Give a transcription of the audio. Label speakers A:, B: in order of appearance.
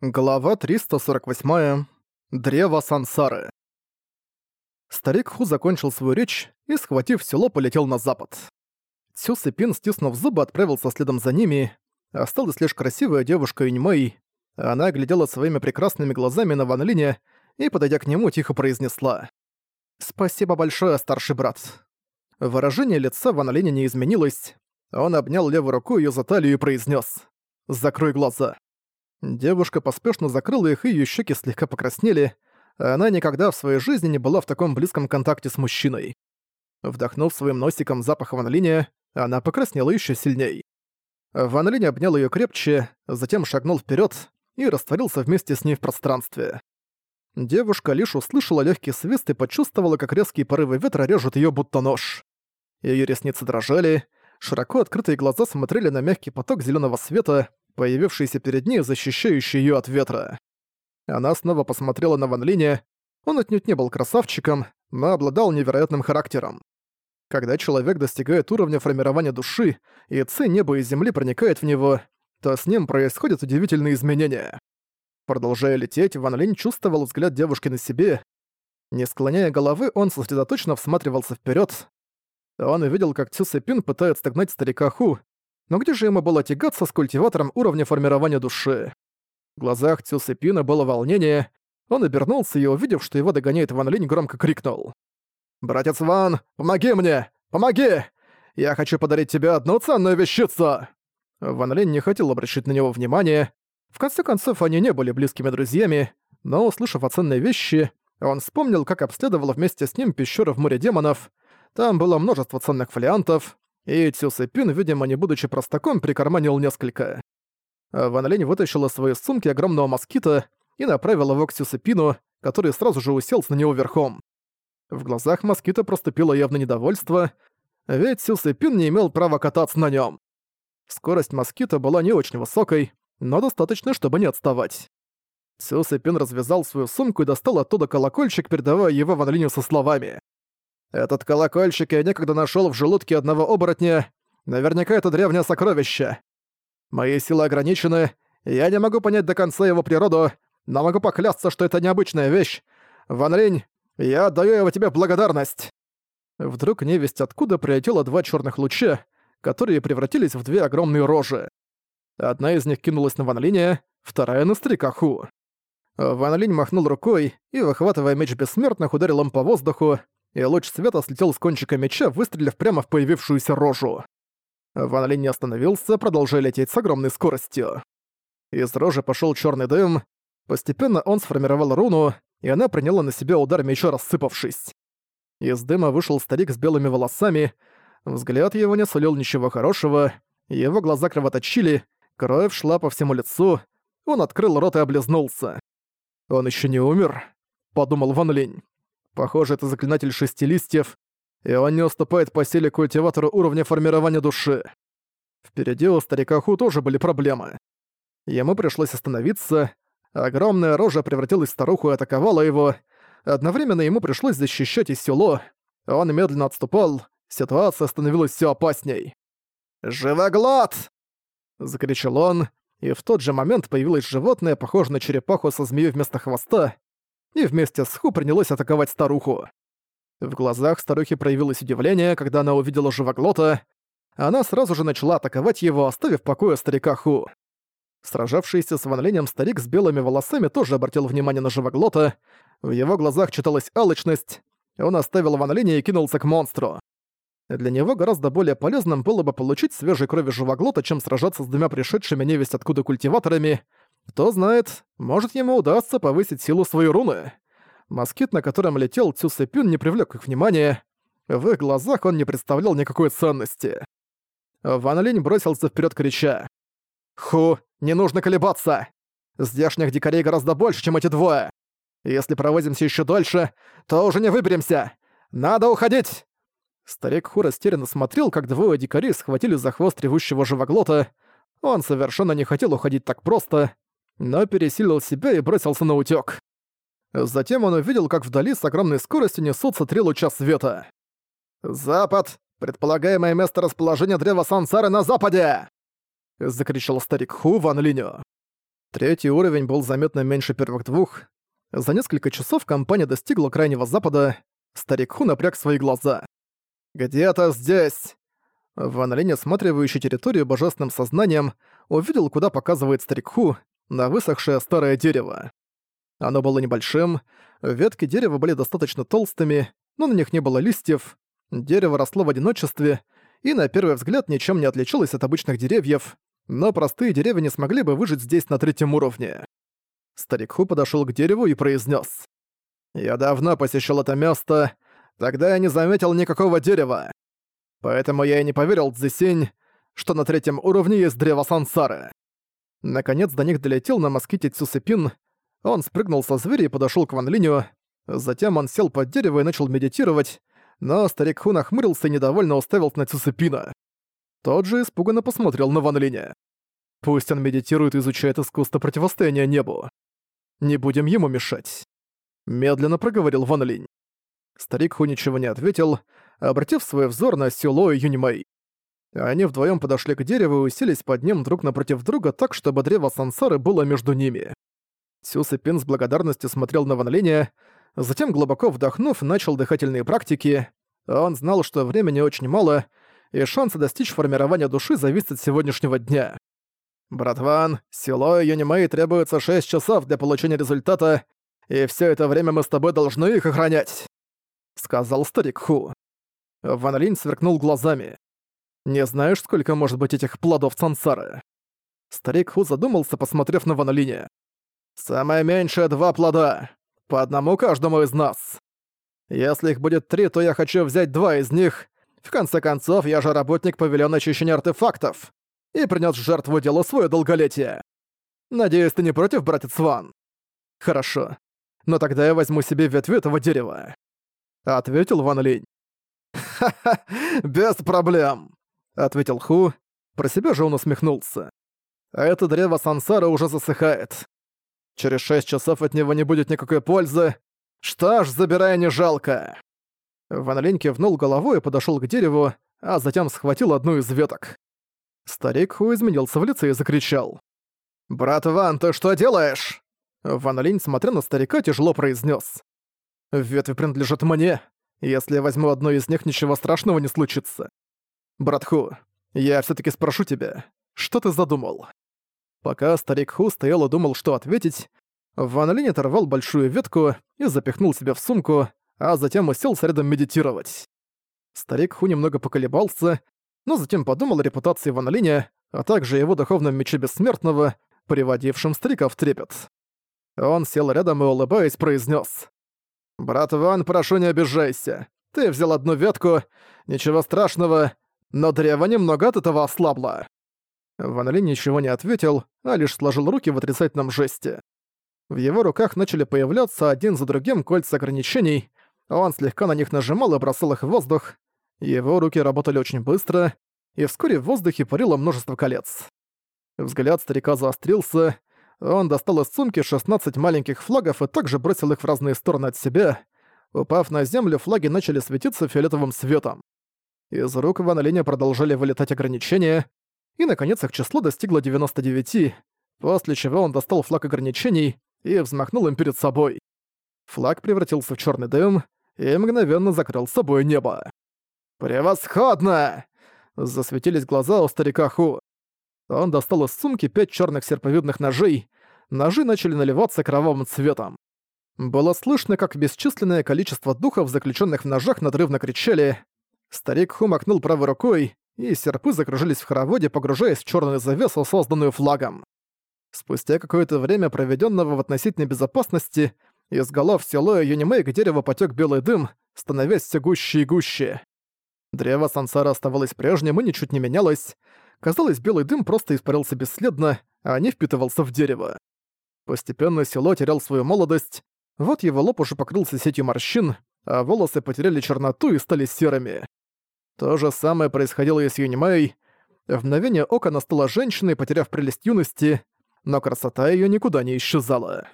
A: Глава 348. Древо Сансары. Старик Ху закончил свою речь и, схватив село, полетел на запад. Цю Сыпин, стиснув зубы, отправился следом за ними. Осталась лишь красивая девушка Иньмэй. Она глядела своими прекрасными глазами на Ван Линя и, подойдя к нему, тихо произнесла. «Спасибо большое, старший брат». Выражение лица Ван Линя не изменилось. Он обнял левой рукой её за талию и произнес: «Закрой глаза». Девушка поспешно закрыла их, и её щеки слегка покраснели. Она никогда в своей жизни не была в таком близком контакте с мужчиной. Вдохнув своим носиком запах Ван она покраснела ещё сильней. Ван обнял её крепче, затем шагнул вперёд и растворился вместе с ней в пространстве. Девушка лишь услышала лёгкий свист и почувствовала, как резкие порывы ветра режут её будто нож. Её ресницы дрожали, широко открытые глаза смотрели на мягкий поток зелёного света, появившийся перед ней, защищающий её от ветра. Она снова посмотрела на Ван Линя. Он отнюдь не был красавчиком, но обладал невероятным характером. Когда человек достигает уровня формирования души, и ци неба и земли проникает в него, то с ним происходят удивительные изменения. Продолжая лететь, Ван Линь чувствовал взгляд девушки на себе. Не склоняя головы, он сосредоточенно всматривался вперед. Он увидел, как Цю Сэпин пытается догнать старика Ху, но где же ему было тягаться с культиватором уровня формирования души? В глазах Цюсепина было волнение. Он обернулся и, увидев, что его догоняет Ван Линь, громко крикнул. «Братец Ван, помоги мне! Помоги! Я хочу подарить тебе одну ценную вещицу!» Ван Линь не хотел обращать на него внимания. В конце концов, они не были близкими друзьями, но, услышав о ценной вещи, он вспомнил, как обследовал вместе с ним пещеру в море демонов. Там было множество ценных фолиантов, и Цюсэпин, видимо, не будучи простаком, прикарманил несколько. Ван Лень вытащил из своей сумки огромного москита и направил его к Цюсэпину, который сразу же уселся на него верхом. В глазах москита проступило явное недовольство, ведь Цюсэпин не имел права кататься на нем. Скорость москита была не очень высокой, но достаточно, чтобы не отставать. Цюсэпин развязал свою сумку и достал оттуда колокольчик, передавая его Ван Линю со словами. Этот колокольчик я некогда нашел в желудке одного оборотня. Наверняка это древнее сокровище. Мои силы ограничены, я не могу понять до конца его природу, но могу поклясться, что это необычная вещь. Ван Линь, я отдаю его тебе благодарность. Вдруг невесть откуда прилетело два черных луча, которые превратились в две огромные рожи. Одна из них кинулась на Ван Линя, вторая на старика Ху. Ван Линь махнул рукой и, выхватывая меч бессмертных, ударил им по воздуху, и луч света слетел с кончика меча, выстрелив прямо в появившуюся рожу. Ван Линь не остановился, продолжая лететь с огромной скоростью. Из рожи пошел черный дым. Постепенно он сформировал руну, и она приняла на себя удар меча, рассыпавшись. Из дыма вышел старик с белыми волосами. Взгляд его не сулил ничего хорошего. Его глаза кровоточили, кровь шла по всему лицу. Он открыл рот и облизнулся. «Он еще не умер?» — подумал Ван Линь. Похоже, это заклинатель шести листьев, и он не уступает по силе культиватору уровня формирования души. Впереди у старика Ху тоже были проблемы. Ему пришлось остановиться, огромная рожа превратилась в старуху и атаковала его, одновременно ему пришлось защищать и село, он медленно отступал, ситуация становилась все опасней. «Живоглот!» — закричал он, и в тот же момент появилось животное, похожее на черепаху со змеей вместо хвоста, и вместе с Ху принялось атаковать старуху. В глазах старухи проявилось удивление, когда она увидела живоглота. Она сразу же начала атаковать его, оставив в покое старика Ху. Сражавшийся с Ван старик с белыми волосами тоже обратил внимание на живоглота. В его глазах читалась алчность. Он оставил Ван и кинулся к монстру. Для него гораздо более полезным было бы получить свежей крови живоглота, чем сражаться с двумя пришедшими невесть откуда культиваторами, кто знает, может ему удастся повысить силу своей руны. Москит, на котором летел Цюсэпюн, не привлек их внимания. В их глазах он не представлял никакой ценности. Ван Линь бросился вперед крича. «Ху, не нужно колебаться! Здешних дикарей гораздо больше, чем эти двое! Если провозимся еще дольше, то уже не выберемся! Надо уходить!» Старик Ху растерянно смотрел, как двое дикарей схватили за хвост ревущего живоглота. Он совершенно не хотел уходить так просто, но пересилил себя и бросился на утёк. Затем он увидел, как вдали с огромной скоростью несутся три луча света. «Запад! Предполагаемое место расположения древа Сансары на западе!» — закричал старик Ху Ван Линю. Третий уровень был заметно меньше первых двух. За несколько часов компания достигла крайнего запада. Старик Ху напряг свои глаза. «Где-то здесь!» Ван Линь, осматривающий территорию божественным сознанием, увидел, куда показывает старик Ху, на высохшее старое дерево. Оно было небольшим, ветки дерева были достаточно толстыми, но на них не было листьев, дерево росло в одиночестве и на первый взгляд ничем не отличалось от обычных деревьев, но простые деревья не смогли бы выжить здесь на третьем уровне. Старик Ху подошёл к дереву и произнес: «Я давно посещал это место, тогда я не заметил никакого дерева. Поэтому я и не поверил Цзисень, что на третьем уровне есть древо сансары». Наконец до них долетел на моските Цюсепин, он спрыгнул со зверя и подошёл к Ван Линю, затем он сел под дерево и начал медитировать, но старик Ху нахмурился и недовольно уставился на Цюсепина. Тот же испуганно посмотрел на Ван Линя. Пусть он медитирует и изучает искусство противостояния небу. Не будем ему мешать. Медленно проговорил Ван Линь. Старик Ху ничего не ответил, обратив свой взор на село Юнимэй. Они вдвоем подошли к дереву и уселись под ним друг напротив друга так, чтобы древо сансары было между ними. Сюс и Пин с благодарностью смотрел на Ван Линя, затем, глубоко вдохнув, начал дыхательные практики. Он знал, что времени очень мало, и шансы достичь формирования души зависят от сегодняшнего дня. «Братван, село Юнимэй требуется 6 часов для получения результата, и все это время мы с тобой должны их охранять», — сказал старик Ху. Ван Линь сверкнул глазами. «Не знаешь, сколько может быть этих плодов сансары?» Старик Ху задумался, посмотрев на Ван Линя. «Самое меньшее два плода. По одному каждому из нас. Если их будет три, то я хочу взять два из них. В конце концов, я же работник павильона очищения артефактов и принес жертву делу свое долголетие. Надеюсь, ты не против, братец Ван? Хорошо. Но тогда я возьму себе ветвь этого дерева. Ответил Ван Линь. «Ха-ха, без проблем!» Ответил Ху. Про себя же он усмехнулся. А это древо сансара уже засыхает. Через шесть часов от него не будет никакой пользы. Что ж, забирай не жалко. Ван Линь кивнул головой и подошёл к дереву, а затем схватил одну из веток. Старик Ху изменился в лице и закричал. «Брат Ван, ты что делаешь?» Ван смотря на старика, тяжело произнес: «Ветви принадлежат мне. Если я возьму одну из них, ничего страшного не случится. Брат Ху, я все таки спрошу тебя, что ты задумал?» Пока старик Ху стоял и думал, что ответить, Ван Линь оторвал большую ветку и запихнул себе в сумку, а затем уселся рядом медитировать. Старик Ху немного поколебался, но затем подумал о репутации Ван Линя, а также его духовном мече Бессмертного, приводившем старика в трепет. Он сел рядом и, улыбаясь, произнес: «Брат Ван, прошу, не обижайся. Ты взял одну ветку, ничего страшного, но древо немного от этого ослабло». Ван Линь ничего не ответил, а лишь сложил руки в отрицательном жесте. В его руках начали появляться один за другим кольца ограничений, он слегка на них нажимал и бросал их в воздух, его руки работали очень быстро, и вскоре в воздухе парило множество колец. Взгляд старика заострился, он достал из сумки 16 маленьких флагов и также бросил их в разные стороны от себя. Упав на землю, флаги начали светиться фиолетовым светом. Из рук Ван Линя продолжали вылетать ограничения, и, наконец, их число достигло 99, после чего он достал флаг ограничений и взмахнул им перед собой. Флаг превратился в черный дым и мгновенно закрыл собой небо. «Превосходно!» Засветились глаза у старика Ху. Он достал из сумки пять черных серповидных ножей. Ножи начали наливаться кровавым цветом. Было слышно, как бесчисленное количество духов, заключенных в ножах, надрывно кричали. Старик Ху макнул правой рукой, и серпы закружились в хороводе, погружаясь в черную завесу, созданную флагом. Спустя какое-то время, проведенного в относительной безопасности, из голов село Юнимэй к дереву потек белый дым, становясь все гуще и гуще. Древо сансара оставалось прежним и ничуть не менялось. Казалось, белый дым просто испарился бесследно, а не впитывался в дерево. Постепенно село терял свою молодость, вот его лоб уже покрылся сетью морщин, а волосы потеряли черноту и стали серыми. То же самое происходило и с Юнимай. В мгновение ока она стала женщиной, потеряв прелесть юности, но красота её никуда не исчезала.